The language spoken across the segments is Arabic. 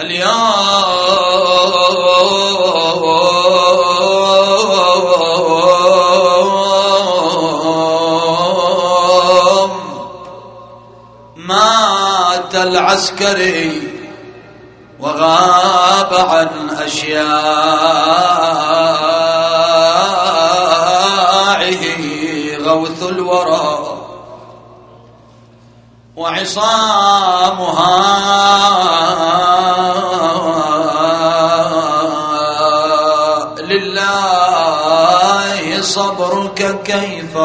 اليوم مات العسكري وغاب عن أشياعه غوث الورى وعصامها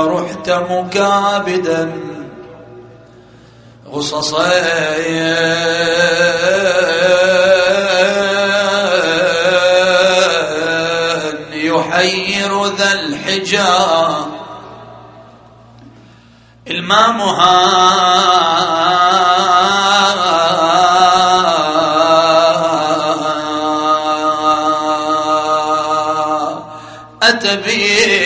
رحت مكابدا غصصين. يحير ذا الحجاب. المامها أتبيت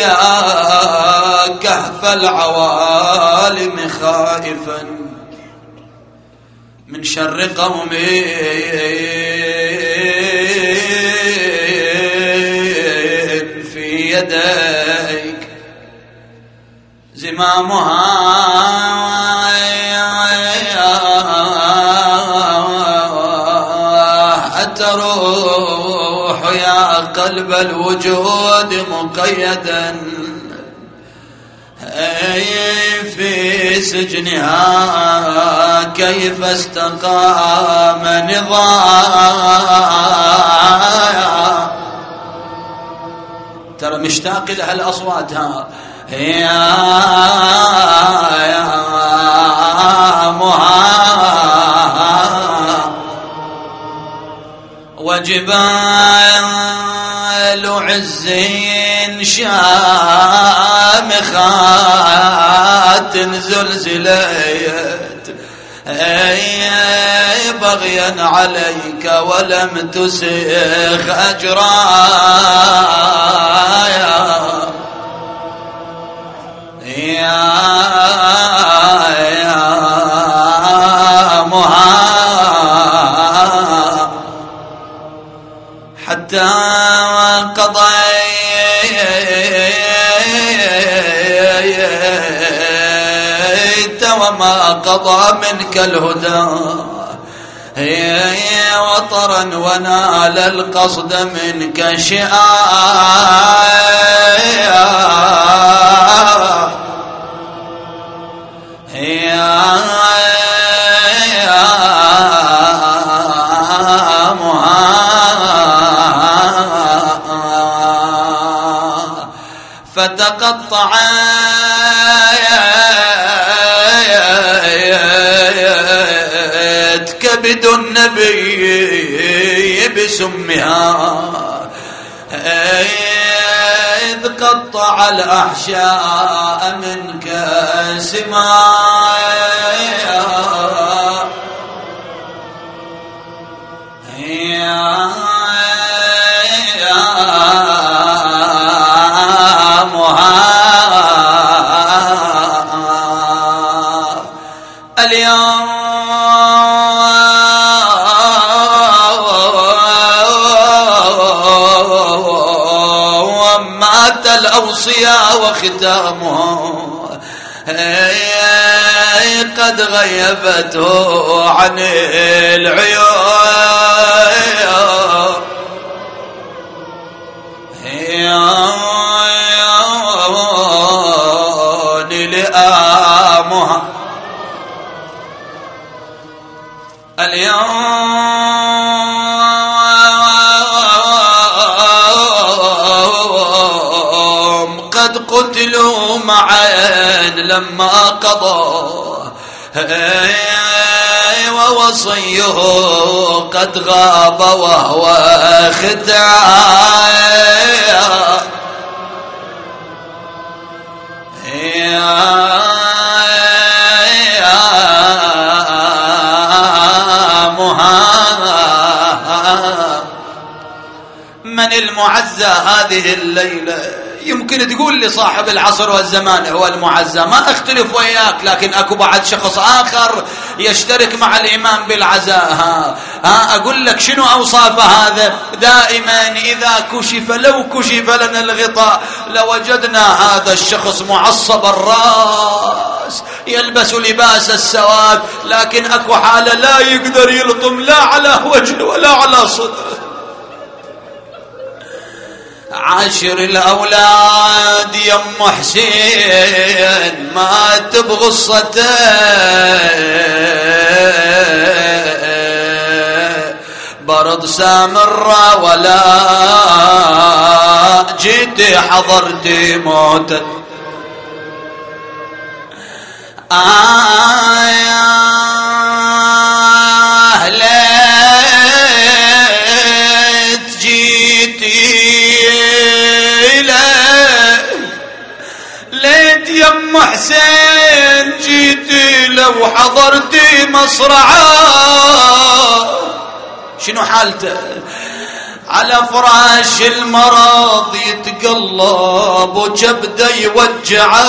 يا كهف العوالم خائفا من شر قومي. في يديك زمامها. أتروح يا قلب الوجود مقيدا في سجنها كيف استقام نظام ترى مشتاق لها الأصوات ها يا يا وجبال عز شامخات زلزلت. أي بغيا عليك ولم تسخ أجرايا يا وما قضى منك الهدى. وطرا ونال القصد منك شعاع يا كبد النبي بسمها. إذ قطع الأحشاء منك سمايا الأوصياء وختامها قد غيبته عن العيون. لما قضى. ووصيه قد غاب وهو ختايا من المعزى هذه الليلة؟ يمكن تقول لي صاحب العصر والزمان هو المعزى ما أختلف وياك لكن أكو بعد شخص آخر يشترك مع الإمام بالعزاء. ها, ها أقول لك شنو أوصاف هذا؟ دائما إذا كشف لو كشف لنا الغطاء لوجدنا هذا الشخص معصب الرأس يلبس لباس السواد لكن أكو حالة لا يقدر يلطم لا على وجهه ولا على صدره عاشر الأولاد يم حسين مات بغصته برد سامرة ولا جيت حضرت موته آه يم حسين جيتي لو حضرتي مصرعة. شنو حالته؟ على فراش المرض يتقلب وجبده يوجعه.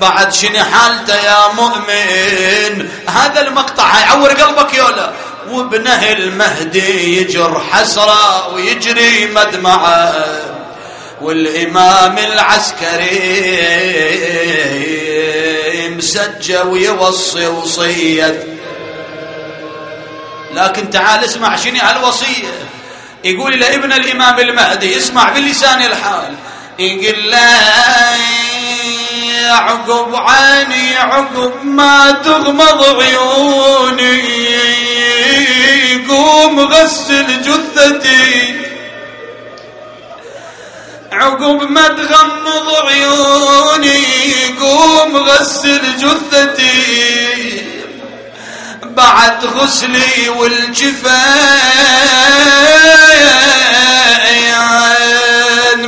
بعد شنو حالته يا مؤمن؟ هذا المقطع يعور قلبك يولا. وابنه المهدي يجر حسرة ويجري مدمعة. والإمام العسكري مسجى ويوصي وصية لكن تعال اسمع شنو هالوصية يقول لابن الإمام المهدي اسمع بلسان الحال. يقول له عقب عيني عقب ما تغمض عيوني. قوم غسل جثتي. عقب ما تغمض عيوني قوم غسل جثتي. بعد غسلي والجفان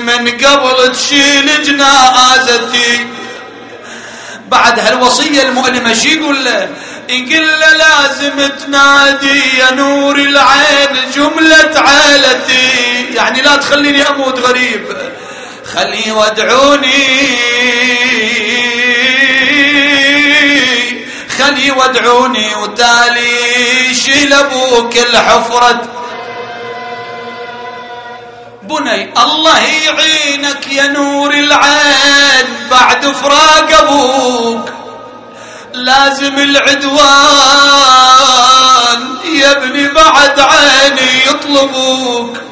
من قبل تشيل جنازتي. بعد هالوصية المؤلمة شي يقول له؟ يقول له لازم تنادي يا نور العين جملة عائلتي يعني لا تخليني أموت غريب. خلي ودعوني خلي ودعوني وتالي شيل أبوك الحفرة. بني الله يعينك يا نور العين بعد فراق أبوك. لازم العدوان يا ابني بعد عيني يطلبوك.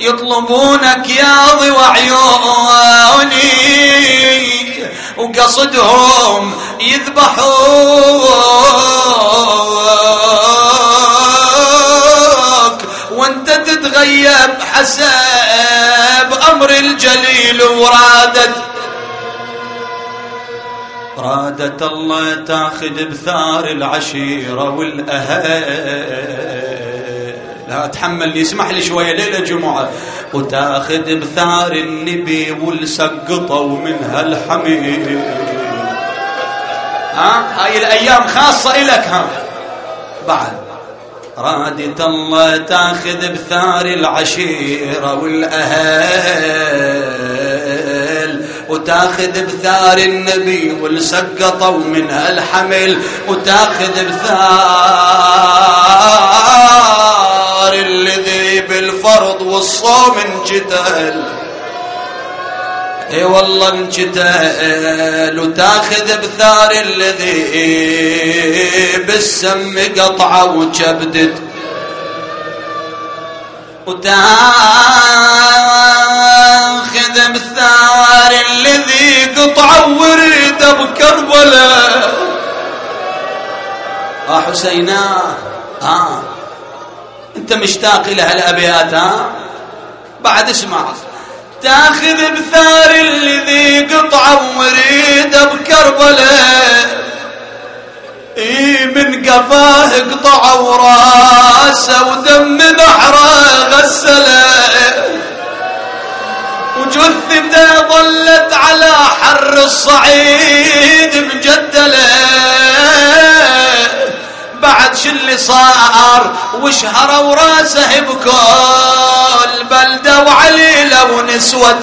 يطلبونك يا ضوى عيوني وقصدهم يذبحوك. وانت تتغيب حسب أمر الجليل ورادت. رادت الله تاخذ بثار العشيرة والأهل. لا اتحمل لي اسمح لي شوية ليلة جمعة. وتاخذ بثار النبي والسقطة ومنها الحميد. ها؟ هاي الأيام خاصة إلك ها؟ بعد. رادت الله تاخذ بثار العشيرة والأهل وتاخذ بثار النبي والسقطة ومنها الحمل وتاخذ بثار الذي بالفرض والصوم انجتل إي والله انجتل وتاخذ بثار الذي بالسم قطعة وجبدت. وتاخذ بثار الذي قطعة ورد بكربلاء آه حسينا آه. انت مشتاق إلى هالأبيات ها؟ بعد اسمع تأخذ بثار الذي قطعه وريده بكربلاء إي من قفاه قطعه وراسه ودم نحره غسله وجثته ظلت على حر الصعيد مجدلة. بعد شو اللي صار وشهروا راسه بكل بلدة وعليلة ونسوة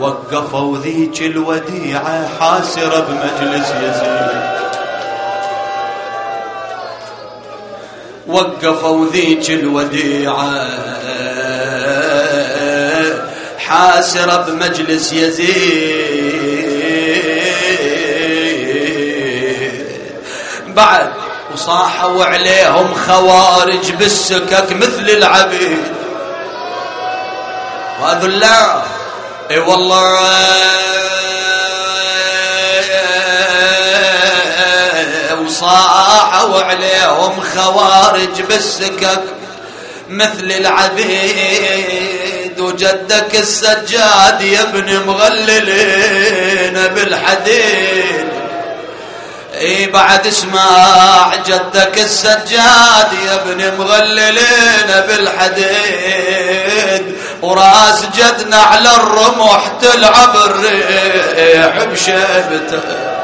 وقفوا ذيك الوديعة حاسرة بمجلس يزيد. وقفوا ذيك الوديعة حاسرة بمجلس يزيد. بعد. وصاحوا عليهم خوارج بالسكك مثل العبيد. وأذلاء إي والله. وصاحوا عليهم خوارج بالسكك مثل العبيد. وجدك السجاد يا ابن مغللين بالحديد. إي بعد اسمع جدك السجاد يا ابن مغللين بالحديد وراس جدنا على الرمح تلعب الريح بشيبته.